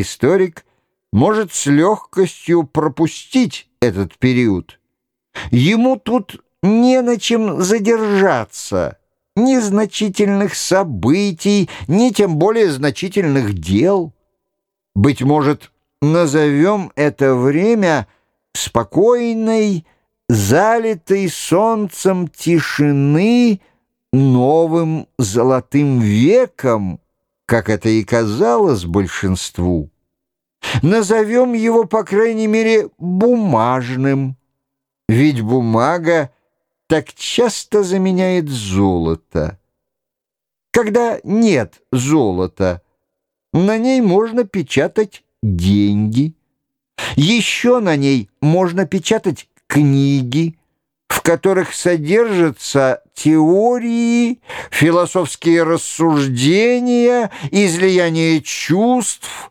историк может с легкостью пропустить этот период. Ему тут не на чем задержаться, ни значительных событий, ни тем более значительных дел. Быть может, назовем это время спокойной, залитой солнцем тишины новым золотым веком, как это и казалось большинству. Назовем его, по крайней мере, бумажным, ведь бумага так часто заменяет золото. Когда нет золота, на ней можно печатать деньги. Еще на ней можно печатать книги, в которых содержатся теории, философские рассуждения, излияние чувств.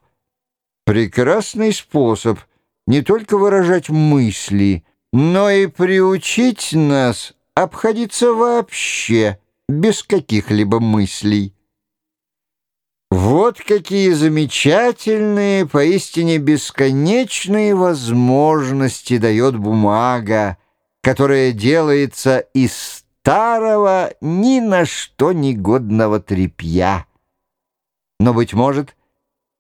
Прекрасный способ не только выражать мысли, но и приучить нас обходиться вообще без каких-либо мыслей. Вот какие замечательные, поистине бесконечные возможности дает бумага, которая делается из старого, ни на что негодного тряпья. Но, быть может,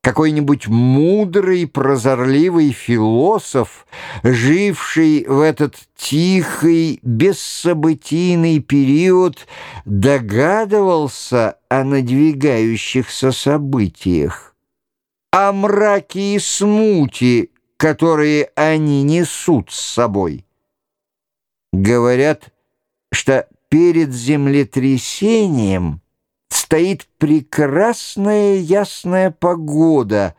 какой-нибудь мудрый, прозорливый философ, живший в этот тихий, бессобытийный период, догадывался о надвигающихся событиях, о мраке и смуте, которые они несут с собой. Говорят, что перед землетрясением стоит прекрасная ясная погода.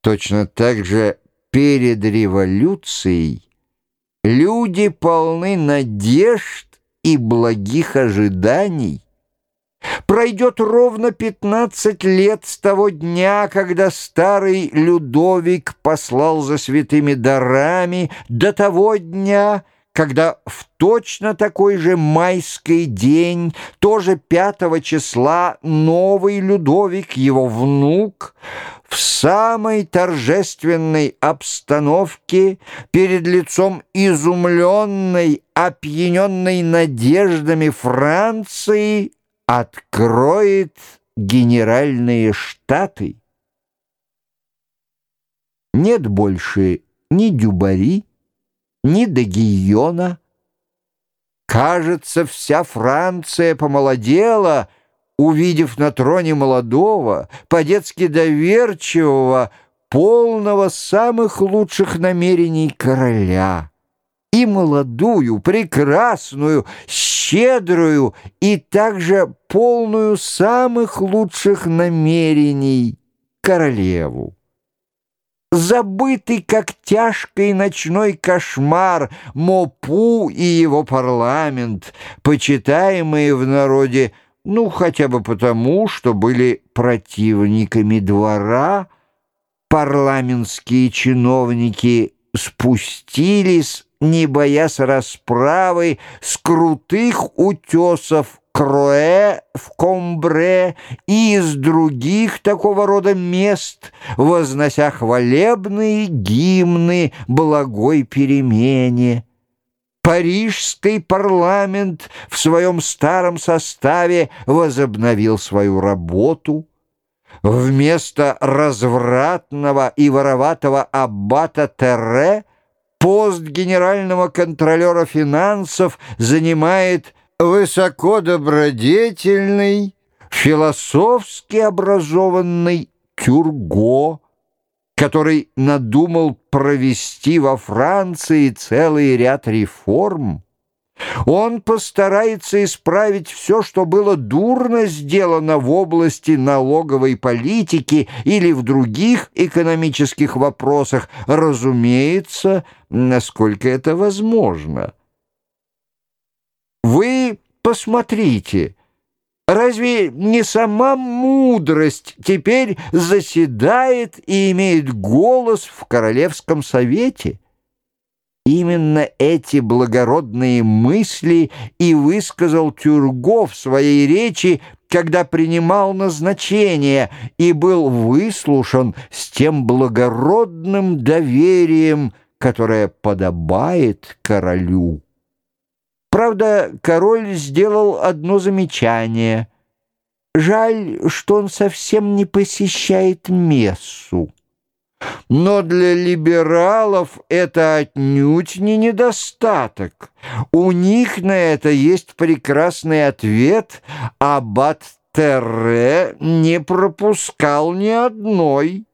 Точно так же перед революцией люди полны надежд и благих ожиданий. Пройдет ровно пятнадцать лет с того дня, когда старый Людовик послал за святыми дарами, до того дня, когда в точно такой же майский день, тоже пятого числа, новый Людовик, его внук, в самой торжественной обстановке перед лицом изумленной, опьяненной надеждами Франции откроет генеральные штаты. Нет больше ни Дюбари, ни до Гийона. Кажется, вся Франция помолодела, увидев на троне молодого, по-детски доверчивого, полного самых лучших намерений короля. И молодую, прекрасную, щедрую и также полную самых лучших намерений королеву забытый как тяжкий ночной кошмар Мопу и его парламент, почитаемые в народе, ну, хотя бы потому, что были противниками двора, парламентские чиновники спустились, не боясь расправы, с крутых утесов Кроэ, в Комбре и из других такого рода мест, вознося хвалебные гимны благой перемене. Парижский парламент в своем старом составе возобновил свою работу. Вместо развратного и вороватого аббата Терре пост генерального контролера финансов занимает высоко добродетельный, философски образованный Тюрго, который надумал провести во Франции целый ряд реформ. Он постарается исправить все, что было дурно сделано в области налоговой политики или в других экономических вопросах, разумеется, насколько это возможно. Вы посмотрите, разве не сама мудрость теперь заседает и имеет голос в Королевском совете? Именно эти благородные мысли и высказал Тюрго в своей речи когда принимал назначение и был выслушан с тем благородным доверием, которое подобает королю. Правда, король сделал одно замечание. Жаль, что он совсем не посещает мессу. Но для либералов это отнюдь не недостаток. У них на это есть прекрасный ответ, аббат Терре не пропускал ни одной.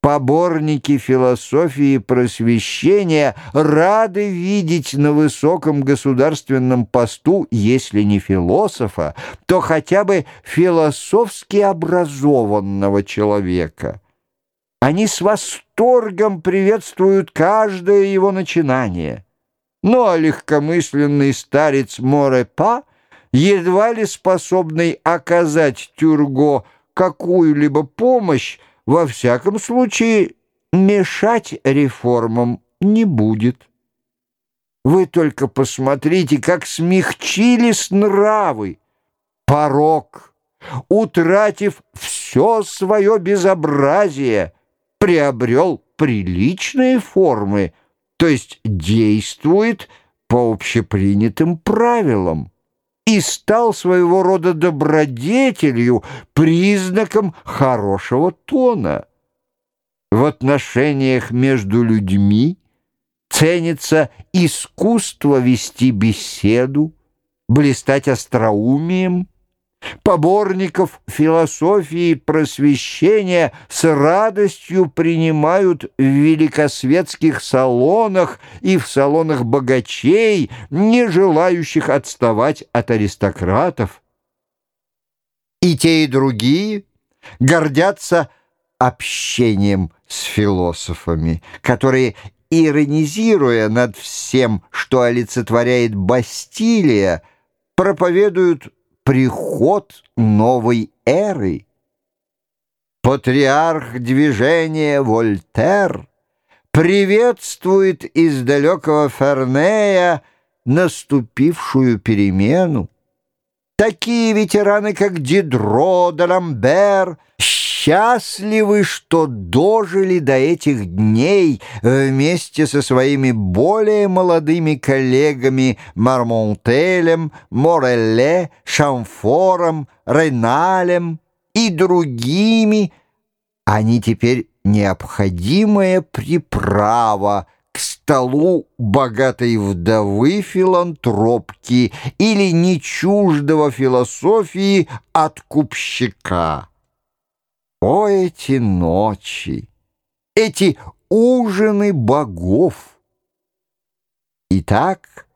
Поборники философии просвещения рады видеть на высоком государственном посту, если не философа, то хотя бы философски образованного человека. Они с восторгом приветствуют каждое его начинание. Ну а легкомысленный старец Морепа, едва ли способный оказать Тюрго какую-либо помощь, во всяком случае мешать реформам не будет. Вы только посмотрите, как смягчились нравы. Порог, утратив все свое безобразие — приобрел приличные формы, то есть действует по общепринятым правилам и стал своего рода добродетелью, признаком хорошего тона. В отношениях между людьми ценится искусство вести беседу, блистать остроумием, Поборников философии просвещения с радостью принимают в великосветских салонах и в салонах богачей, не желающих отставать от аристократов. И те, и другие гордятся общением с философами, которые, иронизируя над всем, что олицетворяет Бастилия, проповедуют приход новой эры. Патриарх движения Вольтер приветствует из далекого Фернея наступившую перемену. Такие ветераны, как Дидро, Даламбер, счастливы, что дожили до этих дней вместе со своими более молодыми коллегами Мармонтелем, Морелле, Шамфором, Рейналем и другими. Они теперь необходимая приправа к столу богатой вдовы филантропки или нечуждого философии откупщика. О, эти ночи, эти ужины богов! Итак,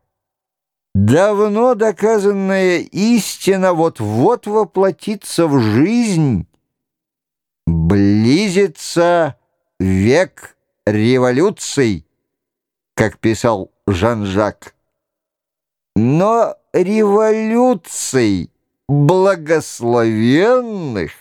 давно доказанная истина вот-вот воплотится в жизнь. Близится век революций, как писал Жан-Жак. Но революций благословенных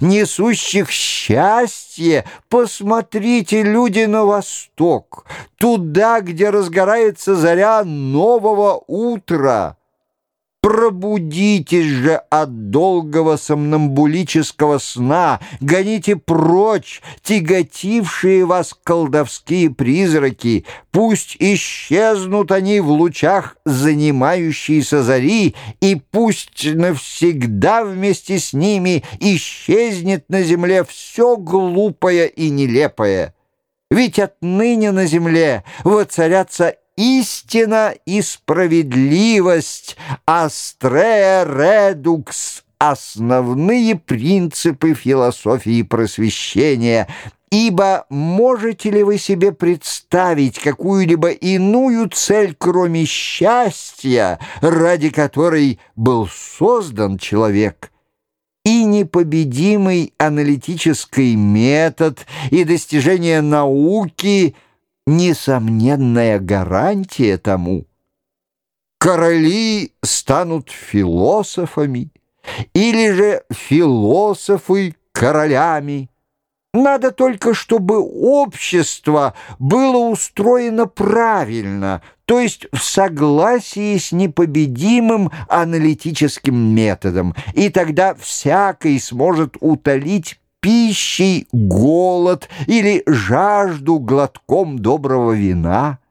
несущих счастье, посмотрите, люди, на восток, туда, где разгорается заря нового утра. Пробудитесь же от долгого сомнамбулического сна, гоните прочь тяготившие вас колдовские призраки, пусть исчезнут они в лучах занимающейся зари, и пусть навсегда вместе с ними исчезнет на земле все глупое и нелепое. Ведь отныне на земле воцарятся истина и справедливость, астрея редукс, основные принципы философии просвещения. Ибо можете ли вы себе представить какую-либо иную цель, кроме счастья, ради которой был создан человек? И непобедимый аналитический метод, и достижение науки — несомненная гарантия тому. Короли станут философами, или же философы королями. Надо только, чтобы общество было устроено правильно, то есть в согласии с непобедимым аналитическим методом, и тогда всякий сможет утолить пищей голод или жажду глотком доброго вина –